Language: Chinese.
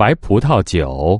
白葡萄酒。